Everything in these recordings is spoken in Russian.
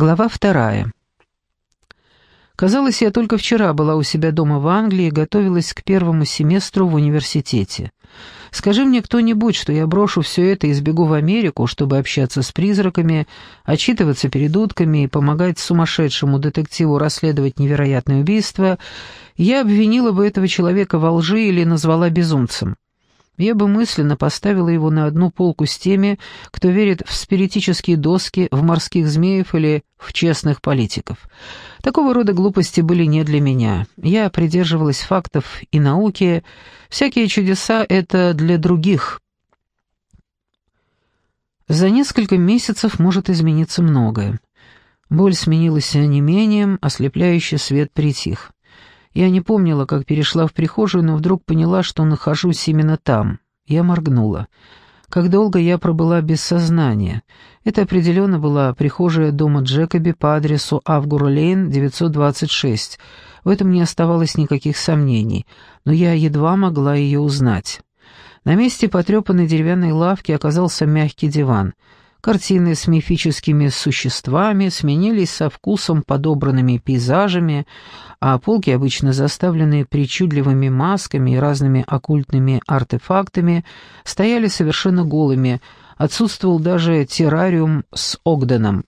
Глава вторая. Казалось, я только вчера была у себя дома в Англии и готовилась к первому семестру в университете. Скажи мне кто-нибудь, что я брошу все это и сбегу в Америку, чтобы общаться с призраками, отчитываться перед утками и помогать сумасшедшему детективу расследовать невероятное убийство, я обвинила бы этого человека во лжи или назвала безумцем я бы мысленно поставила его на одну полку с теми, кто верит в спиритические доски, в морских змеев или в честных политиков. Такого рода глупости были не для меня. Я придерживалась фактов и науки. Всякие чудеса — это для других. За несколько месяцев может измениться многое. Боль сменилась онемением, ослепляющий свет притих. Я не помнила, как перешла в прихожую, но вдруг поняла, что нахожусь именно там. Я моргнула. Как долго я пробыла без сознания. Это определенно была прихожая дома Джекоби по адресу Авгур-Лейн, 926. В этом не оставалось никаких сомнений, но я едва могла ее узнать. На месте потрепанной деревянной лавки оказался мягкий диван — Картины с мифическими существами сменились со вкусом подобранными пейзажами, а полки, обычно заставленные причудливыми масками и разными оккультными артефактами, стояли совершенно голыми, отсутствовал даже террариум с Огденом.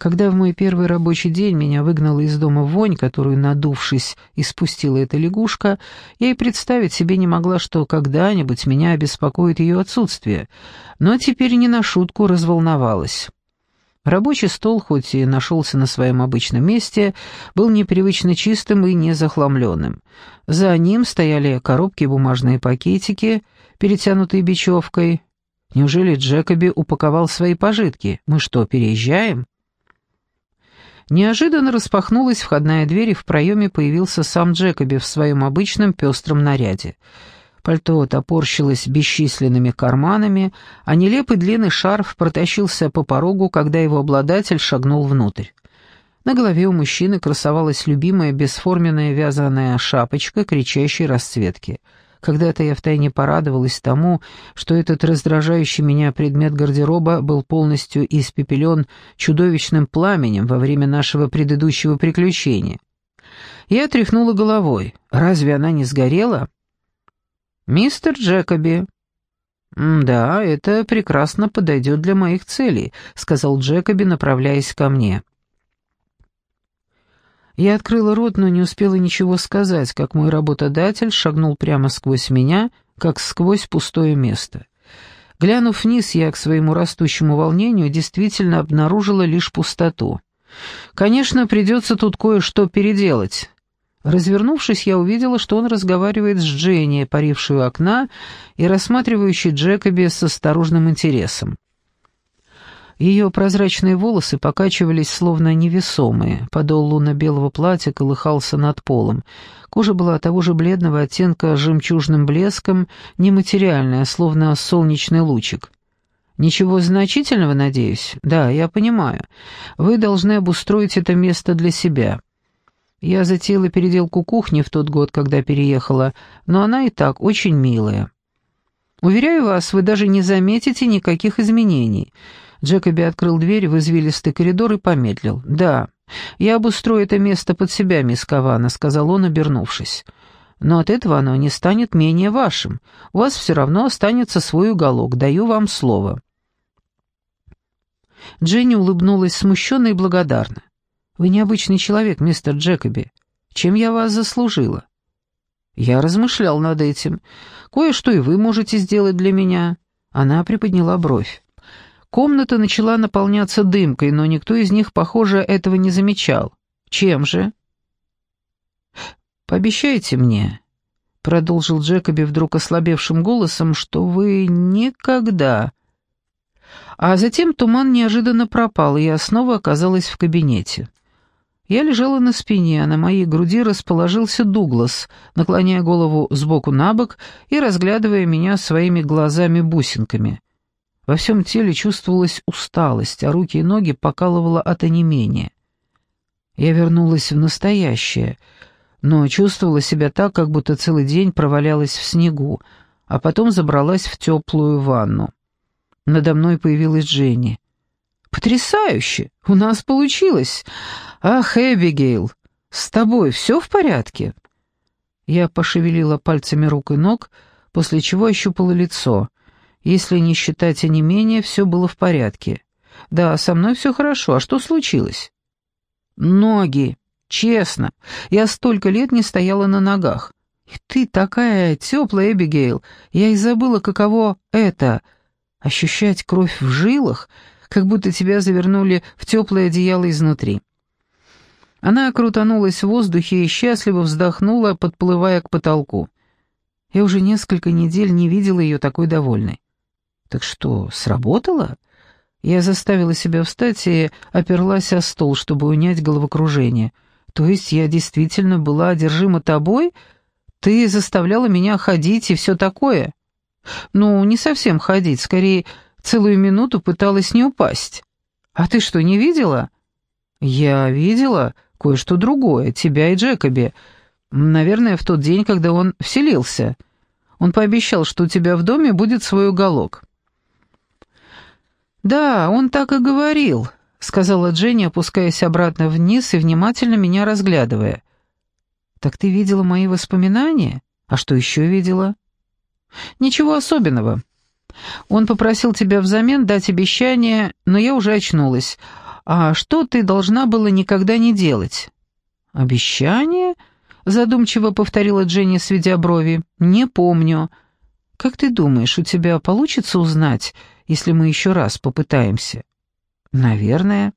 Когда в мой первый рабочий день меня выгнала из дома вонь, которую, надувшись, испустила эта лягушка, я и представить себе не могла, что когда-нибудь меня обеспокоит ее отсутствие, но теперь не на шутку разволновалась. Рабочий стол, хоть и нашелся на своем обычном месте, был непривычно чистым и незахламленным. За ним стояли коробки и бумажные пакетики, перетянутые бечевкой. Неужели Джекоби упаковал свои пожитки? Мы что, переезжаем? Неожиданно распахнулась входная дверь, и в проеме появился сам Джекоби в своем обычном пестром наряде. Пальто топорщилось бесчисленными карманами, а нелепый длинный шарф протащился по порогу, когда его обладатель шагнул внутрь. На голове у мужчины красовалась любимая бесформенная вязаная шапочка кричащей расцветки — когда-то я втайне порадовалась тому, что этот раздражающий меня предмет гардероба был полностью испепелен чудовищным пламенем во время нашего предыдущего приключения. Я тряхнула головой. Разве она не сгорела? «Мистер Джекоби». «Да, это прекрасно подойдет для моих целей», — сказал Джекоби, направляясь ко мне. Я открыла рот, но не успела ничего сказать, как мой работодатель шагнул прямо сквозь меня, как сквозь пустое место. Глянув вниз, я к своему растущему волнению действительно обнаружила лишь пустоту. Конечно, придется тут кое-что переделать. Развернувшись, я увидела, что он разговаривает с Дженни, парившей у окна и рассматривающей Джекоби с осторожным интересом. Ее прозрачные волосы покачивались словно невесомые, подол лунно-белого платья колыхался над полом. Кожа была того же бледного оттенка с жемчужным блеском, нематериальная, словно солнечный лучик. «Ничего значительного, надеюсь?» «Да, я понимаю. Вы должны обустроить это место для себя». Я затеяла переделку кухни в тот год, когда переехала, но она и так очень милая. Уверяю вас, вы даже не заметите никаких изменений. Джекоби открыл дверь в извилистый коридор и помедлил. «Да, я обустрою это место под себя, мисс Кавана», — сказал он, обернувшись. «Но от этого оно не станет менее вашим. У вас все равно останется свой уголок, даю вам слово». Дженни улыбнулась смущенно и благодарно. «Вы необычный человек, мистер Джекоби. Чем я вас заслужила?» «Я размышлял над этим. Кое-что и вы можете сделать для меня». Она приподняла бровь. Комната начала наполняться дымкой, но никто из них, похоже, этого не замечал. Чем же? «Пообещайте мне», — продолжил Джекоби вдруг ослабевшим голосом, «что вы никогда...» А затем туман неожиданно пропал, и я снова оказалась в кабинете. Я лежала на спине, а на моей груди расположился Дуглас, наклоняя голову сбоку на бок и разглядывая меня своими глазами-бусинками. Во всем теле чувствовалась усталость, а руки и ноги покалывало от онемения. Я вернулась в настоящее, но чувствовала себя так, как будто целый день провалялась в снегу, а потом забралась в теплую ванну. Надо мной появилась Дженни. «Потрясающе! У нас получилось! Ах, Эбигейл, с тобой все в порядке?» Я пошевелила пальцами рук и ног, после чего ощупала лицо. Если не считать онемения, все было в порядке. «Да, со мной все хорошо. А что случилось?» «Ноги. Честно. Я столько лет не стояла на ногах. И ты такая теплая, Эбигейл. Я и забыла, каково это — ощущать кровь в жилах, как будто тебя завернули в теплое одеяло изнутри». Она крутанулась в воздухе и счастливо вздохнула, подплывая к потолку. Я уже несколько недель не видела ее такой довольной. «Так что, сработало?» Я заставила себя встать и оперлась о стол, чтобы унять головокружение. «То есть я действительно была одержима тобой? Ты заставляла меня ходить и все такое?» «Ну, не совсем ходить, скорее, целую минуту пыталась не упасть». «А ты что, не видела?» «Я видела кое-что другое, тебя и Джекоби. Наверное, в тот день, когда он вселился. Он пообещал, что у тебя в доме будет свой уголок». «Да, он так и говорил», — сказала Дженни, опускаясь обратно вниз и внимательно меня разглядывая. «Так ты видела мои воспоминания? А что еще видела?» «Ничего особенного. Он попросил тебя взамен дать обещание, но я уже очнулась. А что ты должна была никогда не делать?» «Обещание?» — задумчиво повторила Дженни, сведя брови. «Не помню. Как ты думаешь, у тебя получится узнать, если мы еще раз попытаемся?» «Наверное».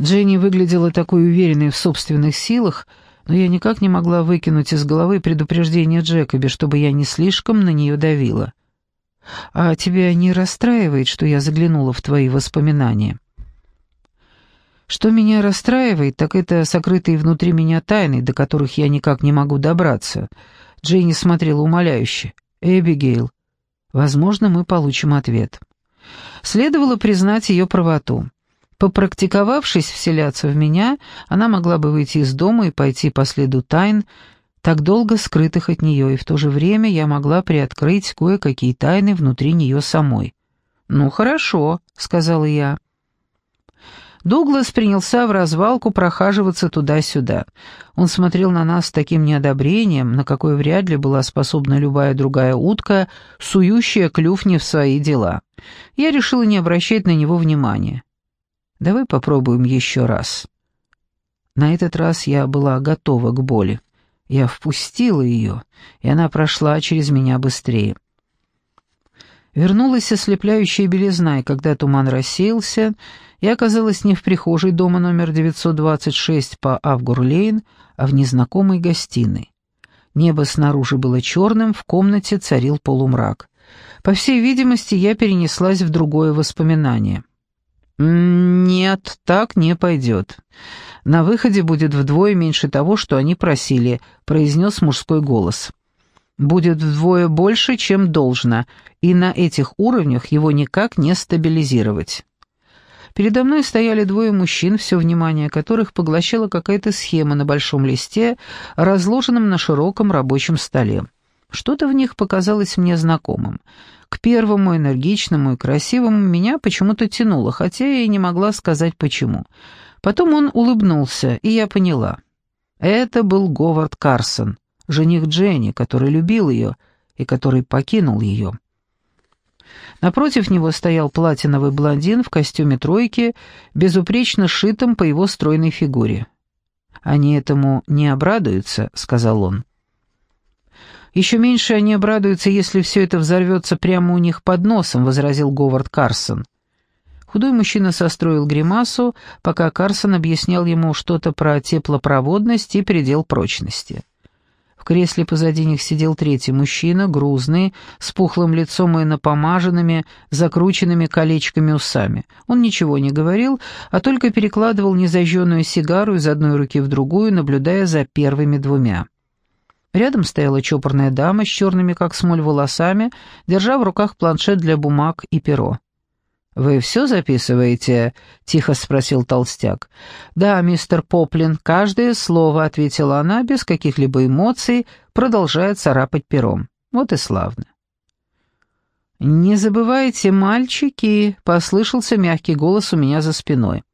Дженни выглядела такой уверенной в собственных силах, но я никак не могла выкинуть из головы предупреждение Джекоби, чтобы я не слишком на нее давила. «А тебя не расстраивает, что я заглянула в твои воспоминания?» «Что меня расстраивает, так это сокрытые внутри меня тайны, до которых я никак не могу добраться». Дженни смотрела умоляюще. «Эбигейл, Возможно, мы получим ответ. Следовало признать ее правоту. Попрактиковавшись вселяться в меня, она могла бы выйти из дома и пойти по следу тайн, так долго скрытых от нее, и в то же время я могла приоткрыть кое-какие тайны внутри нее самой. «Ну, хорошо», — сказала я. Дуглас принялся в развалку прохаживаться туда-сюда. Он смотрел на нас с таким неодобрением, на какое вряд ли была способна любая другая утка, сующая клюв не в свои дела. Я решила не обращать на него внимания. «Давай попробуем еще раз». На этот раз я была готова к боли. Я впустила ее, и она прошла через меня быстрее. Вернулась ослепляющая белизна, и когда туман рассеялся, я оказалась не в прихожей дома номер 926 по Авгур-Лейн, а в незнакомой гостиной. Небо снаружи было черным, в комнате царил полумрак. По всей видимости, я перенеслась в другое воспоминание. «Нет, так не пойдет. На выходе будет вдвое меньше того, что они просили», — произнес мужской голос. «Будет вдвое больше, чем должно, и на этих уровнях его никак не стабилизировать». Передо мной стояли двое мужчин, все внимание которых поглощала какая-то схема на большом листе, разложенном на широком рабочем столе. Что-то в них показалось мне знакомым. К первому, энергичному и красивому меня почему-то тянуло, хотя я и не могла сказать почему. Потом он улыбнулся, и я поняла. Это был Говард Карсон, жених Дженни, который любил ее и который покинул ее. Напротив него стоял платиновый блондин в костюме тройки, безупречно сшитом по его стройной фигуре. «Они этому не обрадуются», — сказал он. «Еще меньше они обрадуются, если все это взорвется прямо у них под носом», — возразил Говард Карсон. Худой мужчина состроил гримасу, пока Карсон объяснял ему что-то про теплопроводность и предел прочности. В кресле позади них сидел третий мужчина, грузный, с пухлым лицом и напомаженными, закрученными колечками усами. Он ничего не говорил, а только перекладывал незажженную сигару из одной руки в другую, наблюдая за первыми двумя. Рядом стояла чопорная дама с черными, как смоль, волосами, держа в руках планшет для бумаг и перо. «Вы все записываете?» — тихо спросил толстяк. «Да, мистер Поплин, каждое слово», — ответила она, без каких-либо эмоций, продолжая царапать пером. «Вот и славно». «Не забывайте, мальчики!» — послышался мягкий голос у меня за спиной.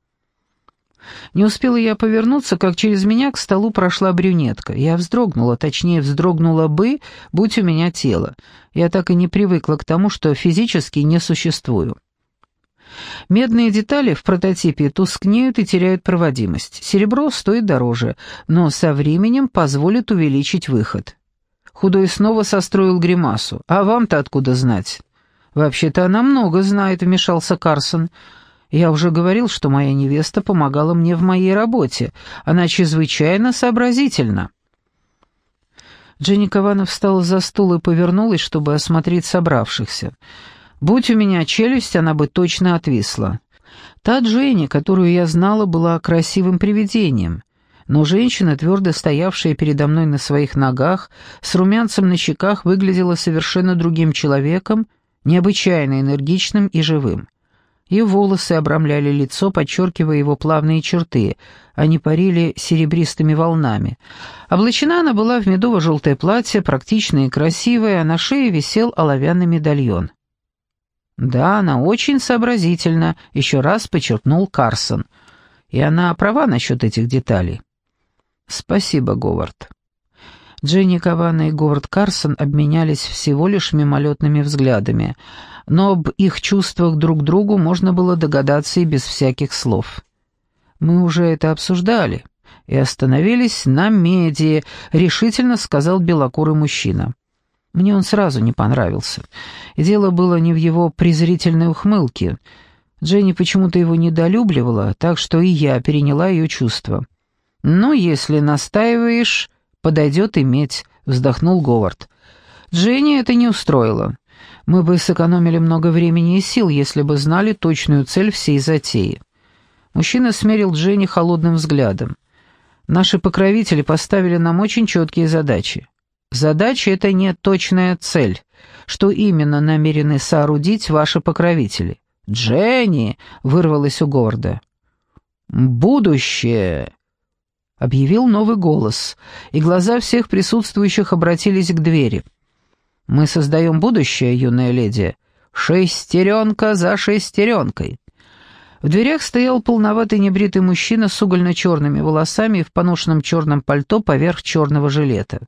Не успела я повернуться, как через меня к столу прошла брюнетка. Я вздрогнула, точнее, вздрогнула бы, будь у меня тело. Я так и не привыкла к тому, что физически не существую. Медные детали в прототипе тускнеют и теряют проводимость. Серебро стоит дороже, но со временем позволит увеличить выход. Худой снова состроил гримасу. «А вам-то откуда знать?» «Вообще-то она много знает», — вмешался Карсон. Я уже говорил, что моя невеста помогала мне в моей работе. Она чрезвычайно сообразительна». Дженни Каванов встала за стул и повернулась, чтобы осмотреть собравшихся. «Будь у меня челюсть, она бы точно отвисла». Та Дженни, которую я знала, была красивым привидением. Но женщина, твердо стоявшая передо мной на своих ногах, с румянцем на щеках, выглядела совершенно другим человеком, необычайно энергичным и живым. Ее волосы обрамляли лицо, подчеркивая его плавные черты. Они парили серебристыми волнами. Облачена она была в медово-желтое платье, практичное и красивое, а на шее висел оловянный медальон. «Да, она очень сообразительна», — еще раз подчеркнул Карсон. «И она права насчет этих деталей». «Спасибо, Говард». Дженни Кавана и Говард Карсон обменялись всего лишь мимолетными взглядами — но об их чувствах друг к другу можно было догадаться и без всяких слов. «Мы уже это обсуждали и остановились на меди», — решительно сказал белокурый мужчина. Мне он сразу не понравился. И дело было не в его презрительной ухмылке. Дженни почему-то его недолюбливала, так что и я переняла ее чувства. «Ну, если настаиваешь, подойдет иметь», — вздохнул Говард. Дженни это не устроило. Мы бы сэкономили много времени и сил, если бы знали точную цель всей затеи. Мужчина смерил Дженни холодным взглядом. Наши покровители поставили нам очень четкие задачи. Задача — это не точная цель. Что именно намерены соорудить ваши покровители? «Дженни!» — вырвалось у Горда. «Будущее!» — объявил новый голос, и глаза всех присутствующих обратились к двери. Мы создаем будущее, юная леди. Шестеренка за шестеренкой». В дверях стоял полноватый небритый мужчина с угольно-черными волосами и в поношенном черном пальто поверх черного жилета.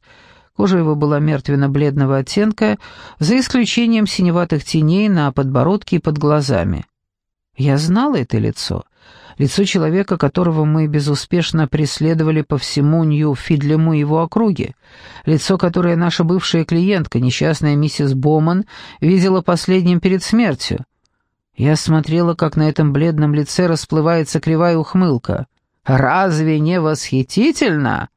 Кожа его была мертвенно-бледного оттенка, за исключением синеватых теней на подбородке и под глазами. Я знала это лицо лицо человека, которого мы безуспешно преследовали по всему Нью-Фидлему его округе, лицо, которое наша бывшая клиентка, несчастная миссис Боман, видела последним перед смертью. Я смотрела, как на этом бледном лице расплывается кривая ухмылка. «Разве не восхитительно?»